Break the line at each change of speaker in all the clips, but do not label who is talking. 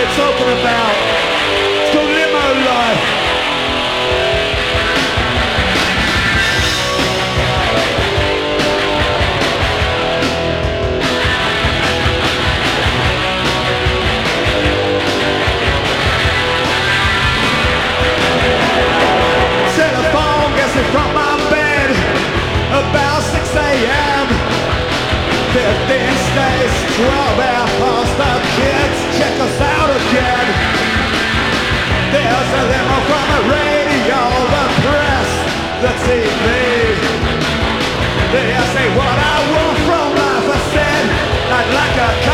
We're talking about. It's called limo life. Telephone gets it from my bed about 6 a.m. 15 states, 12 hours. the kids check us out again. There's a limo from the radio, the press, the TV. They say what I want from life, I said, I'd like a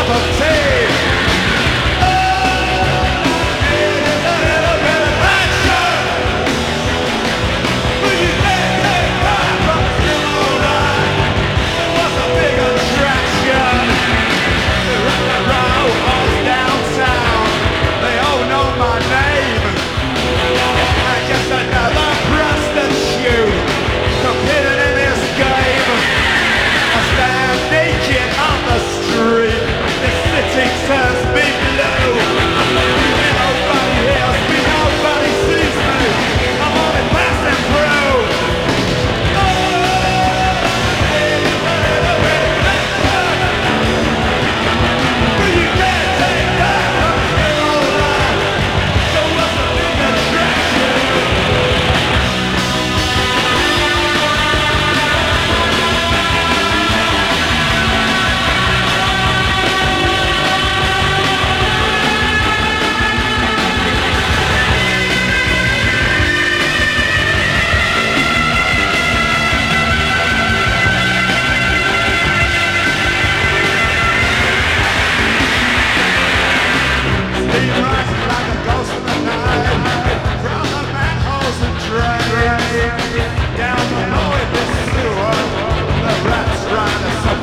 makes us be.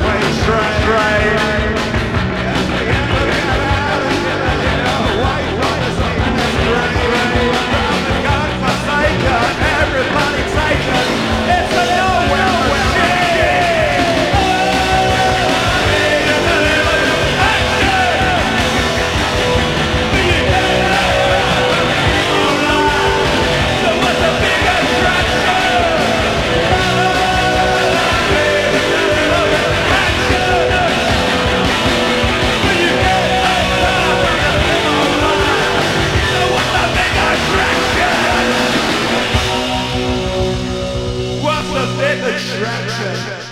one-way straight. resurrection.